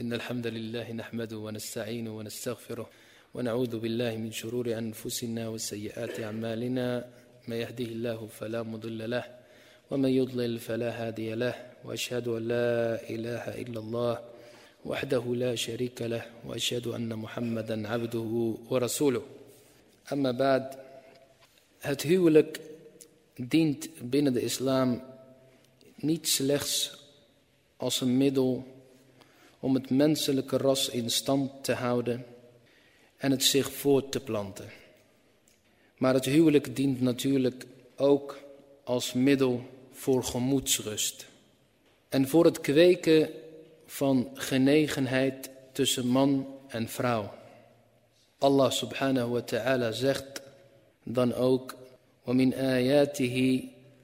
إن الحمد لله نحمده ونستعينه ونستغفره ونعوذ بالله من شرور أنفسنا وسيئات أعمالنا. ما يهده الله فلا مضل له ومن يضلل فلا هادي له وأشهد أن لا إله إلا الله وحده لا شريك له وأشهد أن محمدا عبده ورسوله. أما بعد Het huwelijk dient binnen de islam niet slechts als een middel om het menselijke ras in stand te houden en het zich voort te planten. Maar het huwelijk dient natuurlijk ook als middel voor gemoedsrust en voor het kweken van genegenheid tussen man en vrouw. Allah subhanahu wa ta'ala zegt dan ook ومن آياته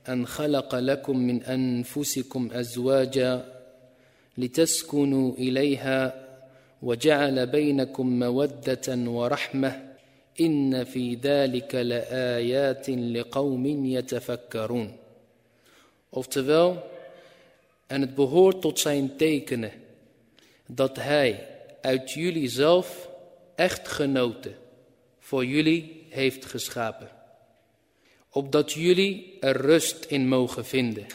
أن خلق لكم من أنفسكم أزواجا لتسكنوا إليها وجعل بينكم مودة ورحمة إن في ذلك لآيات لقوم يتفكرون Oftewel, en het behoort tot zijn tekenen dat hij uit jullie zelf echtgenoten voor jullie heeft geschapen. Opdat jullie er rust in mogen vinden.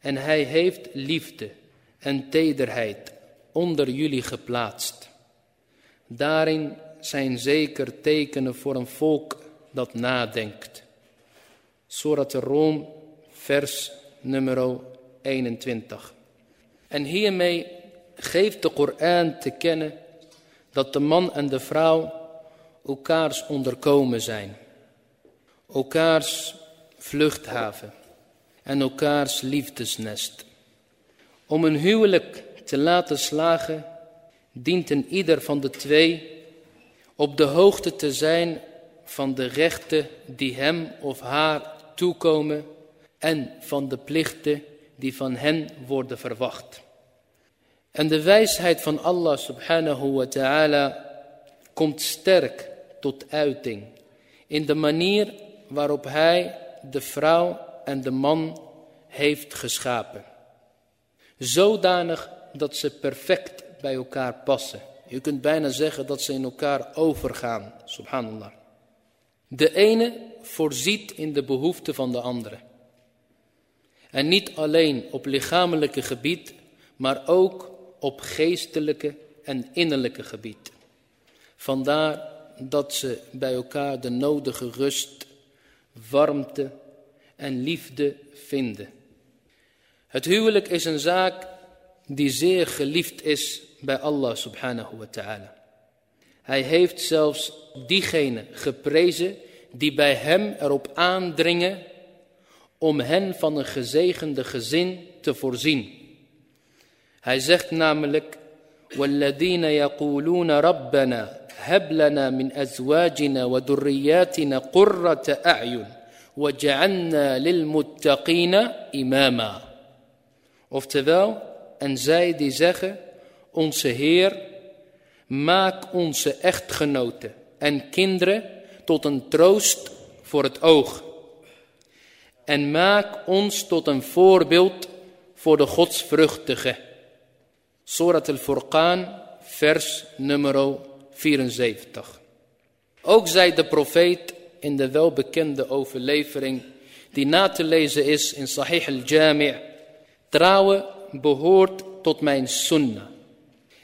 En hij heeft liefde en tederheid onder jullie geplaatst. Daarin zijn zeker tekenen voor een volk dat nadenkt. Surat Rom, vers nummer 21. En hiermee geeft de Koran te kennen dat de man en de vrouw elkaars onderkomen zijn. Elkaars vluchthaven en elkaars liefdesnest. Om een huwelijk te laten slagen, dient een ieder van de twee op de hoogte te zijn van de rechten die hem of haar toekomen en van de plichten die van hen worden verwacht. En de wijsheid van Allah subhanahu wa ta'ala komt sterk tot uiting in de manier waarop hij de vrouw en de man heeft geschapen. Zodanig dat ze perfect bij elkaar passen. Je kunt bijna zeggen dat ze in elkaar overgaan, subhanallah. De ene voorziet in de behoeften van de andere. En niet alleen op lichamelijke gebied, maar ook op geestelijke en innerlijke gebied. Vandaar dat ze bij elkaar de nodige rust, warmte en liefde vinden. Het huwelijk is een zaak die zeer geliefd is bij Allah subhanahu wa ta'ala. Hij heeft zelfs diegenen geprezen die bij hem erop aandringen om hen van een gezegende gezin te voorzien. Hij zegt namelijk, وَالَّذِينَ يَقُولُونَ رَبَّنَا هَبْ لَنَا مِنْ أَزْوَاجِنَا وَذُرِّيَّاتِنَا قُرَّةَ أَعْيُنٍ وَجَعَلْنَا لِلْمُتَّقِينَ إِمَامًا Oftewel, en zij die zeggen, onze Heer, maak onze echtgenoten en kinderen tot een troost voor het oog. En maak ons tot een voorbeeld voor de godsvruchtige. Surat al-Furqan, vers nummer 74. Ook zei de profeet in de welbekende overlevering die na te lezen is in Sahih al-Jami' Trouwen behoort tot mijn sunnah.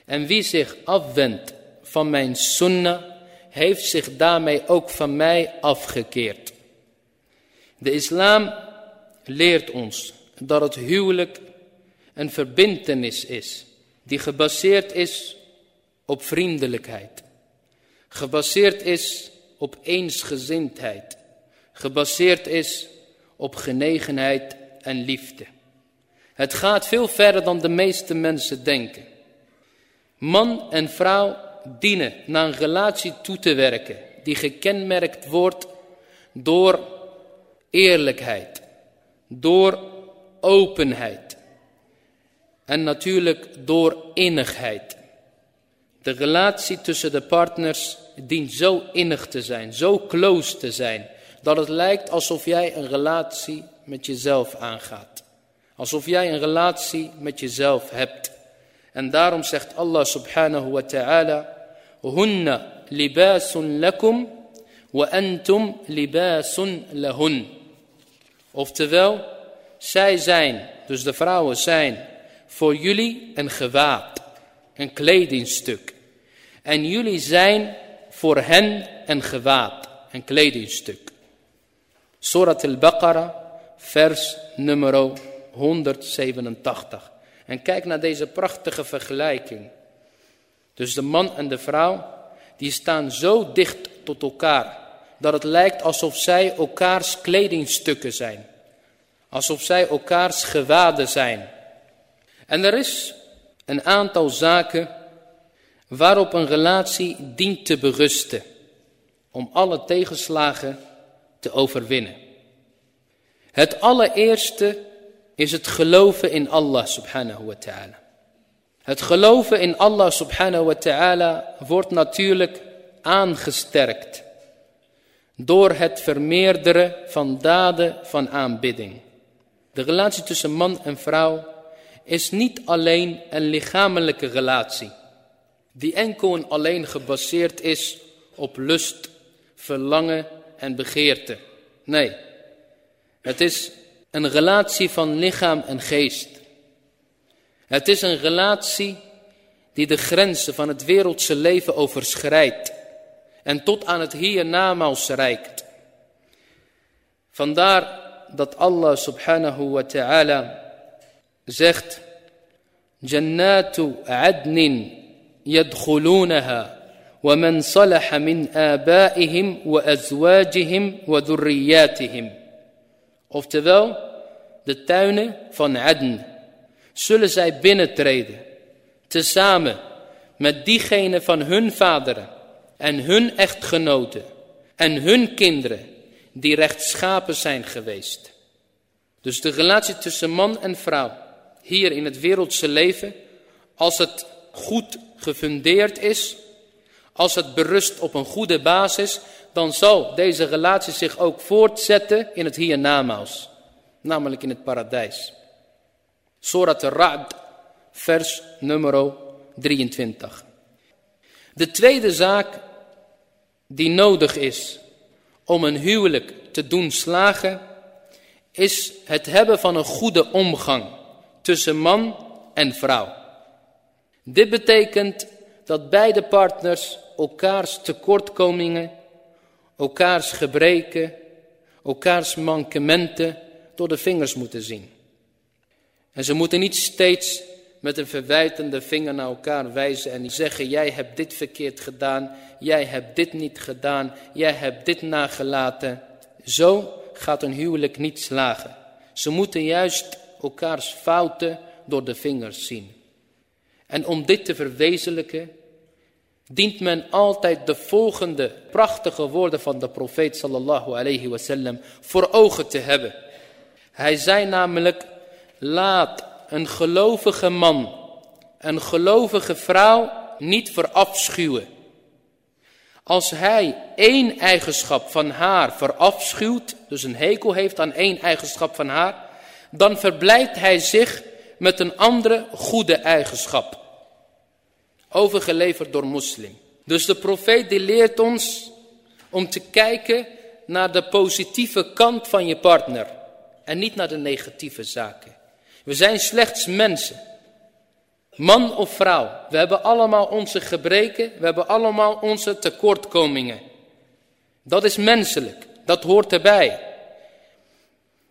En wie zich afwendt van mijn sunnah, heeft zich daarmee ook van mij afgekeerd. De islam leert ons dat het huwelijk een verbintenis is die gebaseerd is op vriendelijkheid, gebaseerd is op eensgezindheid, gebaseerd is op genegenheid en liefde. Het gaat veel verder dan de meeste mensen denken. Man en vrouw dienen naar een relatie toe te werken die gekenmerkt wordt door eerlijkheid, door openheid en natuurlijk door innigheid. De relatie tussen de partners dient zo innig te zijn, zo close te zijn, dat het lijkt alsof jij een relatie met jezelf aangaat. Alsof jij een relatie met jezelf hebt. En daarom zegt Allah subhanahu wa ta'ala, Hunna libasun lakum wa antum libasun lahun. Oftewel, zij zijn, dus de vrouwen zijn voor jullie een gewaad, een kledingstuk. En jullie zijn voor hen een gewaad, een kledingstuk. Surat al-Baqarah, vers nummer 187. En kijk naar deze prachtige vergelijking. Dus de man en de vrouw, die staan zo dicht tot elkaar, dat het lijkt alsof zij elkaars kledingstukken zijn. Alsof zij elkaars gewaden zijn. En er is een aantal zaken waarop een relatie dient te berusten. Om alle tegenslagen te overwinnen. Het allereerste is het geloven in Allah subhanahu wa ta'ala. Het geloven in Allah subhanahu wa ta'ala wordt natuurlijk aangesterkt door het vermeerderen van daden van aanbidding. De relatie tussen man en vrouw is niet alleen een lichamelijke relatie, die enkel en alleen gebaseerd is op lust, verlangen en begeerte. Nee, het is een relatie van lichaam en geest. Het is een relatie die de grenzen van het wereldse leven overschrijdt en tot aan het hiernamaals reikt. Vandaar dat Allah subhanahu wa ta'ala zegt Jannatu adnin yadkhulunaha ومن صلح من آبائهم وأزواجهم وذرياتهم Oftewel, de tuinen van Adn zullen zij binnentreden, tezamen met diegenen van hun vaderen en hun echtgenoten en hun kinderen die rechtschapen zijn geweest. Dus de relatie tussen man en vrouw hier in het wereldse leven, als het goed gefundeerd is, als het berust op een goede basis, dan zal deze relatie zich ook voortzetten in het hiernamaals, namelijk in het paradijs. Surat al-Ra'd, vers nummer 23. De tweede zaak die nodig is om een huwelijk te doen slagen, is het hebben van een goede omgang tussen man en vrouw. Dit betekent dat beide partners elkaars tekortkomingen, elkaars gebreken, elkaars mankementen door de vingers moeten zien. En ze moeten niet steeds met een verwijtende vinger naar elkaar wijzen en zeggen, jij hebt dit verkeerd gedaan, jij hebt dit niet gedaan, jij hebt dit nagelaten. Zo gaat een huwelijk niet slagen. Ze moeten juist elkaars fouten door de vingers zien. En om dit te verwezenlijken, dient men altijd de volgende prachtige woorden van de profeet sallallahu alayhi wasallam voor ogen te hebben. Hij zei namelijk, laat een gelovige man, een gelovige vrouw niet verafschuwen. Als hij één eigenschap van haar verafschuwt, dus een hekel heeft aan één eigenschap van haar, dan verblijdt hij zich met een andere goede eigenschap. Overgeleverd door moslim. Dus de profeet die leert ons om te kijken naar de positieve kant van je partner. En niet naar de negatieve zaken. We zijn slechts mensen. Man of vrouw. We hebben allemaal onze gebreken. We hebben allemaal onze tekortkomingen. Dat is menselijk. Dat hoort erbij.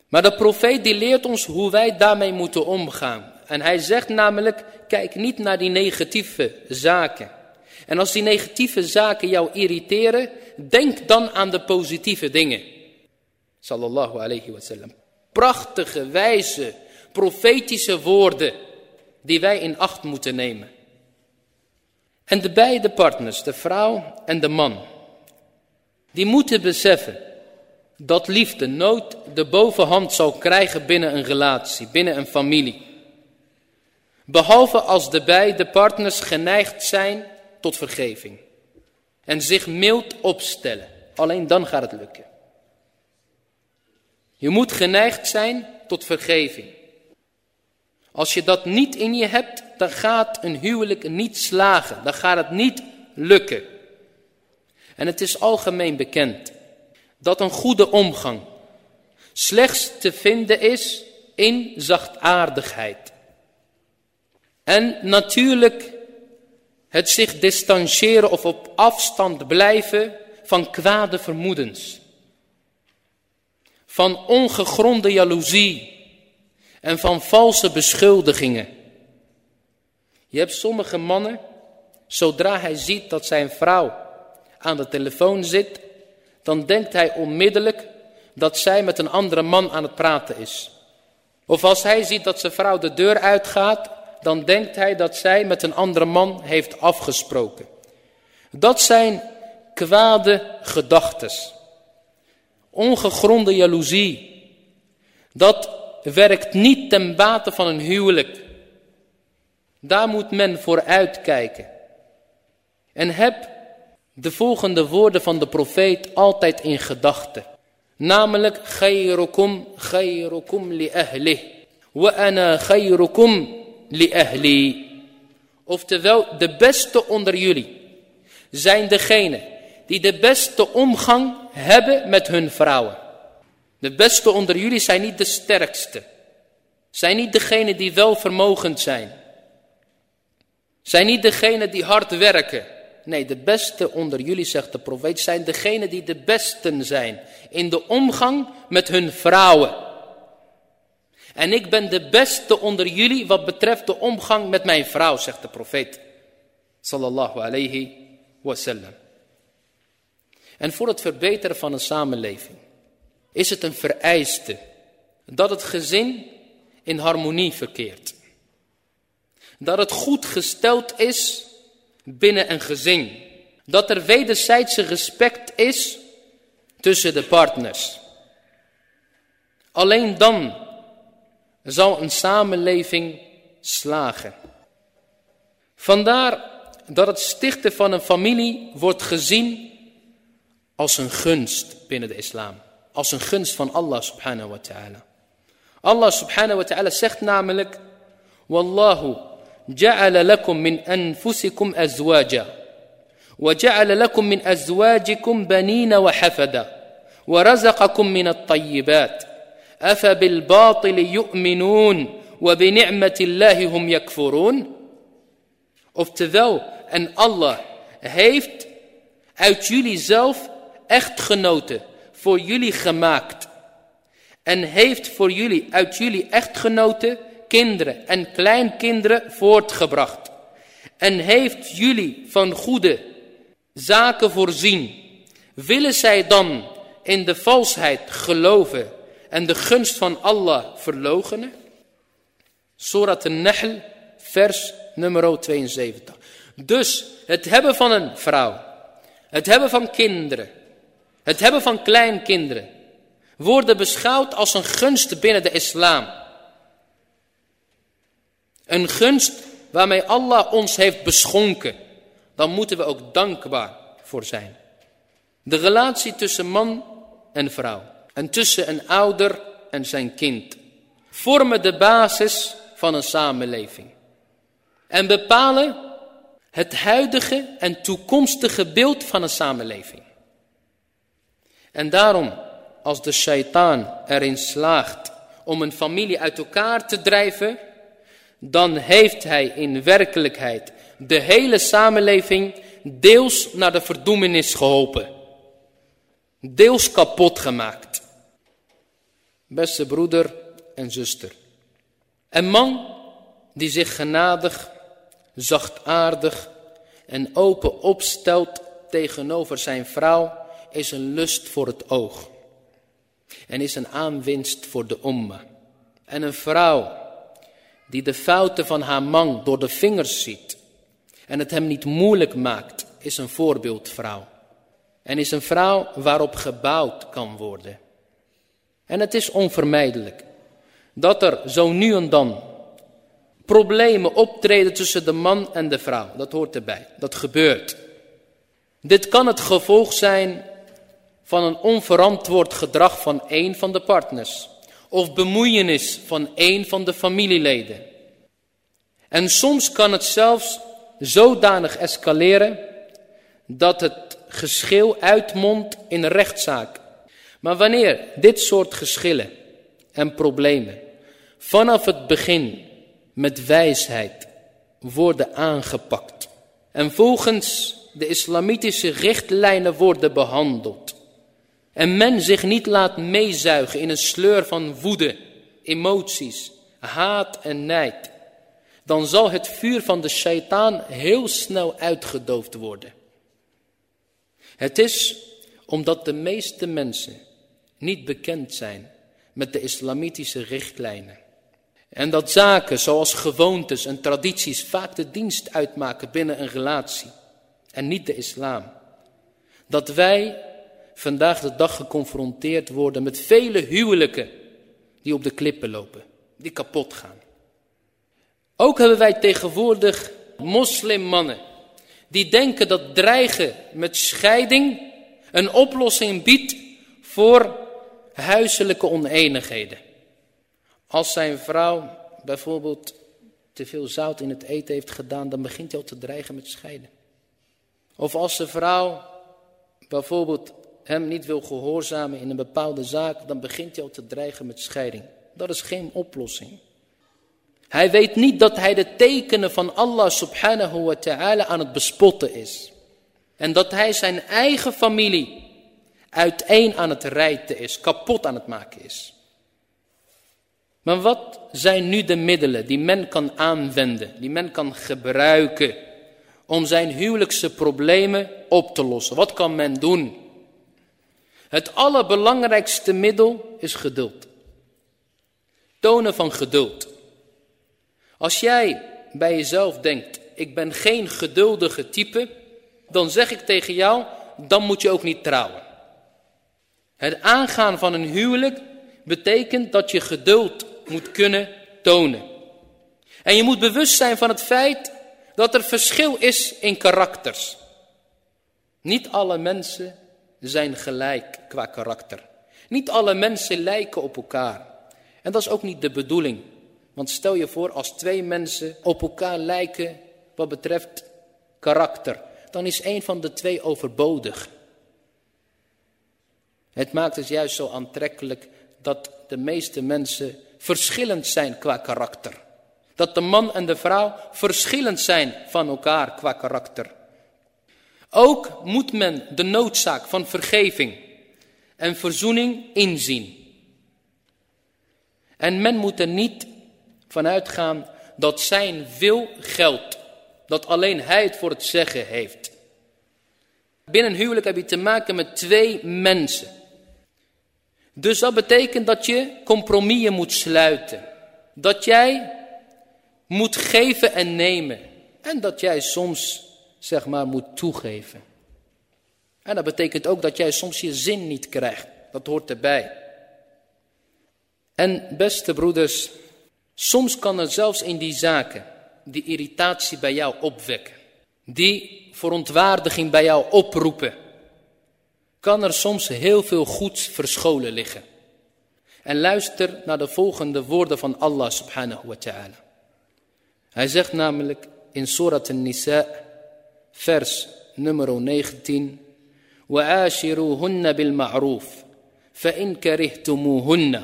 Maar de profeet die leert ons hoe wij daarmee moeten omgaan. En hij zegt namelijk, kijk niet naar die negatieve zaken. En als die negatieve zaken jou irriteren, denk dan aan de positieve dingen. Sallallahu alayhi wa sallam. Prachtige, wijze, profetische woorden die wij in acht moeten nemen. En de beide partners, de vrouw en de man, die moeten beseffen dat liefde nooit de bovenhand zal krijgen binnen een relatie, binnen een familie. Behalve als de beide partners geneigd zijn tot vergeving. En zich mild opstellen. Alleen dan gaat het lukken. Je moet geneigd zijn tot vergeving. Als je dat niet in je hebt, dan gaat een huwelijk niet slagen. Dan gaat het niet lukken. En het is algemeen bekend dat een goede omgang slechts te vinden is in zachtaardigheid. En natuurlijk het zich distancieren of op afstand blijven van kwade vermoedens. Van ongegronde jaloezie en van valse beschuldigingen. Je hebt sommige mannen, zodra hij ziet dat zijn vrouw aan de telefoon zit, dan denkt hij onmiddellijk dat zij met een andere man aan het praten is. Of als hij ziet dat zijn vrouw de deur uitgaat, dan denkt hij dat zij met een andere man heeft afgesproken. Dat zijn kwade gedachtes. Ongegronde jaloezie. Dat werkt niet ten bate van een huwelijk. Daar moet men voor uitkijken. En heb de volgende woorden van de profeet altijd in gedachten. Namelijk, li ahli. Wa ana khayrukum li ahli. Oftewel, de beste onder jullie zijn degenen die de beste omgang hebben met hun vrouwen. De beste onder jullie zijn niet de sterkste. Zijn niet degenen die wel vermogend zijn. Zijn niet degenen die hard werken. Nee, de beste onder jullie, zegt de profeet, zijn degenen die de besten zijn in de omgang met hun vrouwen. En ik ben de beste onder jullie wat betreft de omgang met mijn vrouw, zegt de profeet. Sallallahu alayhi wasallam. En voor het verbeteren van een samenleving is het een vereiste dat het gezin in harmonie verkeert. Dat het goed gesteld is binnen een gezin. Dat er wederzijdse respect is tussen de partners. Alleen dan zal een samenleving slagen. Vandaar dat het stichten van een familie wordt gezien als een gunst binnen de islam. Als een gunst van Allah subhanahu wa ta'ala. Allah subhanahu wa ta'ala zegt namelijk... Wallahu ja'ala lakum min anfusikum azwaja. Wa ja'ala lakum min azwajikum banina wa hafada. Wa razaqakum min at-tayyibat. أفبالباطل يؤمنون وبنعمة الله هم يكفرون Oftewel, en Allah heeft uit jullie zelf echtgenoten voor jullie gemaakt. En heeft voor jullie uit jullie echtgenoten kinderen en kleinkinderen voortgebracht. En heeft jullie van goede zaken voorzien. Willen zij dan in de valsheid geloven en de gunst van Allah verlogenen? Surat al-Nahl, vers nummer 72. Dus het hebben van een vrouw, het hebben van kinderen, het hebben van kleinkinderen, worden beschouwd als een gunst binnen de islam. Een gunst waarmee Allah ons heeft beschonken. Dan moeten we ook dankbaar voor zijn. De relatie tussen man en vrouw. En tussen een ouder en zijn kind. Vormen de basis van een samenleving. En bepalen het huidige en toekomstige beeld van een samenleving. En daarom, als de shaitaan erin slaagt om een familie uit elkaar te drijven, dan heeft hij in werkelijkheid de hele samenleving deels naar de verdoemenis geholpen. Deels kapot gemaakt. Beste broeder en zuster. Een man die zich genadig, zachtaardig en open opstelt tegenover zijn vrouw is een lust voor het oog. En is een aanwinst voor de omma. En een vrouw die de fouten van haar man door de vingers ziet en het hem niet moeilijk maakt, is een voorbeeldvrouw. En is een vrouw waarop gebouwd kan worden. En het is onvermijdelijk dat er zo nu en dan problemen optreden tussen de man en de vrouw. Dat hoort erbij, dat gebeurt. Dit kan het gevolg zijn van een onverantwoord gedrag van een van de partners of bemoeienis van een van de familieleden. En soms kan het zelfs zodanig escaleren dat het geschil uitmondt in rechtszaak. Maar wanneer dit soort geschillen en problemen vanaf het begin met wijsheid worden aangepakt en volgens de islamitische richtlijnen worden behandeld en men zich niet laat meezuigen in een sleur van woede, emoties, haat en nijd, dan zal het vuur van de shaitaan heel snel uitgedoofd worden. Het is omdat de meeste mensen niet bekend zijn met de islamitische richtlijnen. En dat zaken zoals gewoontes en tradities vaak de dienst uitmaken binnen een relatie en niet de islam. Dat wij vandaag de dag geconfronteerd worden met vele huwelijken die op de klippen lopen, die kapot gaan. Ook hebben wij tegenwoordig moslimmannen die denken dat dreigen met scheiding een oplossing biedt voor huiselijke oneenigheden. Als zijn vrouw bijvoorbeeld te veel zout in het eten heeft gedaan, dan begint hij al te dreigen met scheiden. Of als de vrouw bijvoorbeeld hem niet wil gehoorzamen in een bepaalde zaak, dan begint hij al te dreigen met scheiding. Dat is geen oplossing. Hij weet niet dat hij de tekenen van Allah subhanahu wa ta'ala aan het bespotten is. En dat hij zijn eigen familie uiteen aan het rijten is, kapot aan het maken is. Maar wat zijn nu de middelen die men kan aanwenden, die men kan gebruiken om zijn huwelijkse problemen op te lossen? Wat kan men doen? Het allerbelangrijkste middel is geduld. Tonen van geduld. Als jij bij jezelf denkt, ik ben geen geduldige type, dan zeg ik tegen jou, dan moet je ook niet trouwen. Het aangaan van een huwelijk betekent dat je geduld moet kunnen tonen. En je moet bewust zijn van het feit dat er verschil is in karakters. Niet alle mensen zijn gelijk qua karakter. Niet alle mensen lijken op elkaar. En dat is ook niet de bedoeling. Want stel je voor als twee mensen op elkaar lijken wat betreft karakter. Dan is een van de twee overbodig. Het maakt het juist zo aantrekkelijk dat de meeste mensen verschillend zijn qua karakter. Dat de man en de vrouw verschillend zijn van elkaar qua karakter. Ook moet men de noodzaak van vergeving en verzoening inzien. En men moet er niet vanuit gaan dat zijn wil geldt. Dat alleen hij het voor het zeggen heeft. Binnen een huwelijk heb je te maken met twee mensen. Dus dat betekent dat je compromissen moet sluiten. Dat jij moet geven en nemen. En dat jij soms, zeg maar, moet toegeven. En dat betekent ook dat jij soms je zin niet krijgt. Dat hoort erbij. En beste broeders, soms kan er zelfs in die zaken die irritatie bij jou opwekken. Die verontwaardiging bij jou oproepen kan er soms heel veel goeds verscholen liggen. En luister naar de volgende woorden van Allah subhanahu wa ta'ala. Hij zegt namelijk in Surat al-Nisa, vers nummer 19, وَآشِرُوهُنَّ بِالْمَعْرُوفِ فَإِنْ كَرِهْتُمُوهُنَّ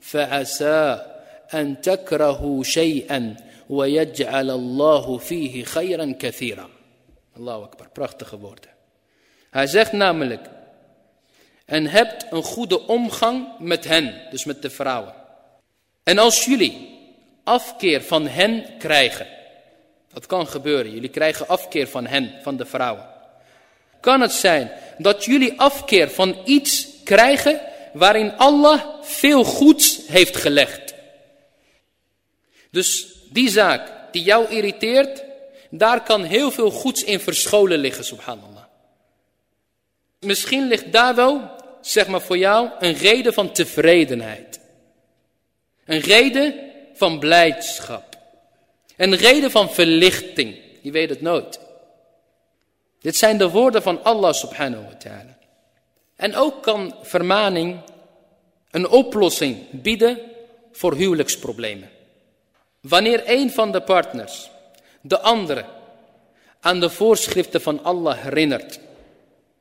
فَعَسَى أَنْ تَكْرَهُوا شَيْئًا وَيَجْعَلَ اللَّهُ فِيهِ خَيْرًا كَثِيرًا Allahu Akbar, prachtige woorden. Hij zegt namelijk, en hebt een goede omgang met hen, dus met de vrouwen. En als jullie afkeer van hen krijgen, dat kan gebeuren, jullie krijgen afkeer van hen, van de vrouwen. Kan het zijn dat jullie afkeer van iets krijgen waarin Allah veel goeds heeft gelegd. Dus die zaak die jou irriteert, daar kan heel veel goeds in verscholen liggen, subhanallah. Misschien ligt daar wel zeg maar voor jou een reden van tevredenheid. Een reden van blijdschap. Een reden van verlichting. Je weet het nooit. Dit zijn de woorden van Allah subhanahu wa ta'ala. En ook kan vermaning een oplossing bieden voor huwelijksproblemen. Wanneer een van de partners de andere aan de voorschriften van Allah herinnert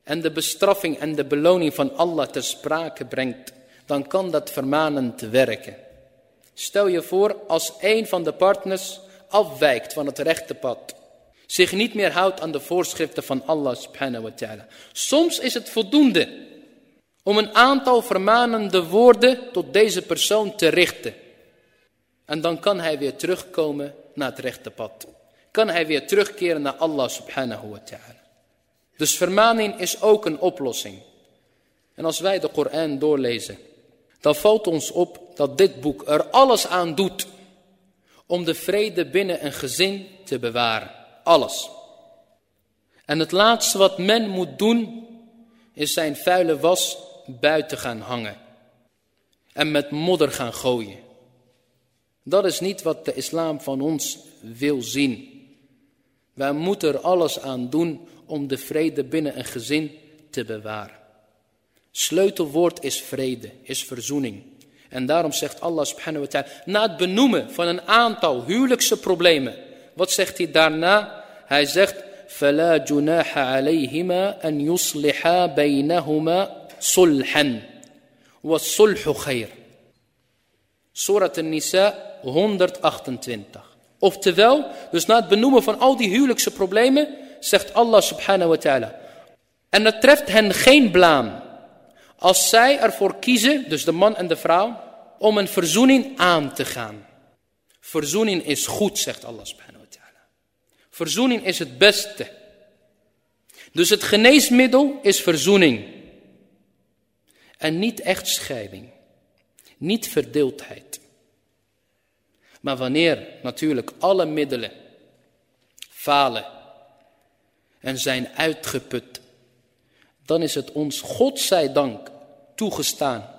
en de bestraffing en de beloning van Allah ter sprake brengt, dan kan dat vermanend werken. Stel je voor als een van de partners afwijkt van het rechte pad, zich niet meer houdt aan de voorschriften van Allah subhanahu wa ta'ala. Soms is het voldoende om een aantal vermanende woorden tot deze persoon te richten. En dan kan hij weer terugkomen naar het rechte pad. Kan hij weer terugkeren naar Allah subhanahu wa ta'ala. Dus vermaning is ook een oplossing. En als wij de Koran doorlezen, dan valt ons op dat dit boek er alles aan doet om de vrede binnen een gezin te bewaren. Alles. En het laatste wat men moet doen, is zijn vuile was buiten gaan hangen. En met modder gaan gooien. Dat is niet wat de islam van ons wil zien. Wij moeten er alles aan doen om de vrede binnen een gezin te bewaren. Sleutelwoord is vrede, is verzoening. En daarom zegt Allah subhanahu wa ta'ala, na het benoemen van een aantal huwelijkse problemen, wat zegt hij daarna? Hij zegt, فَلَا جُنَاحَ عَلَيْهِمَا أَنْ يُصْلِحَا بَيْنَهُمَا صُلْحًا وَالصُّلْحُ خَيْرٌ Surat al-Nisa 128. Oftewel, dus na het benoemen van al die huwelijkse problemen, zegt Allah subhanahu wa ta'ala. En het treft hen geen blaam. Als zij ervoor kiezen, dus de man en de vrouw, om een verzoening aan te gaan. Verzoening is goed, zegt Allah subhanahu wa ta'ala. Verzoening is het beste. Dus het geneesmiddel is verzoening. En niet echtscheiding. Niet verdeeldheid. Maar wanneer natuurlijk alle middelen falen en zijn uitgeput, dan is het ons, God zij dank, toegestaan,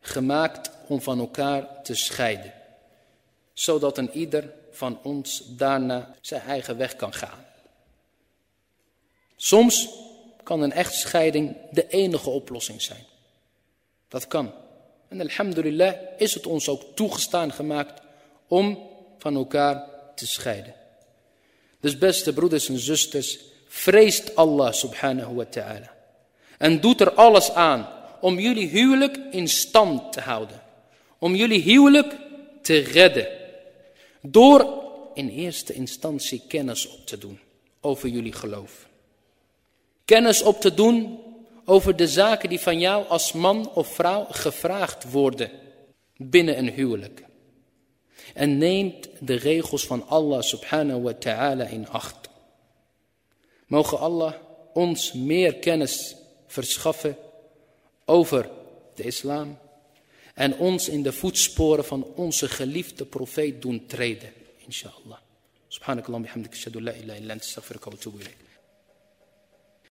gemaakt om van elkaar te scheiden. Zodat een ieder van ons daarna zijn eigen weg kan gaan. Soms kan een echtscheiding de enige oplossing zijn. Dat kan. En alhamdulillah is het ons ook toegestaan gemaakt om van elkaar te scheiden. Dus beste broeders en zusters, vreest Allah subhanahu wa ta'ala. En doet er alles aan om jullie huwelijk in stand te houden. Om jullie huwelijk te redden. Door in eerste instantie kennis op te doen over jullie geloof. Kennis op te doen over de zaken die van jou als man of vrouw gevraagd worden binnen een huwelijk. En neemt de regels van Allah subhanahu wa ta'ala in acht. Mogen Allah ons meer kennis verschaffen over de islam. En ons in de voetsporen van onze geliefde profeet doen treden. Inshallah. Subhanakallah bihamdik. Shadu la ilaha illa astaghfiruka wa atubu.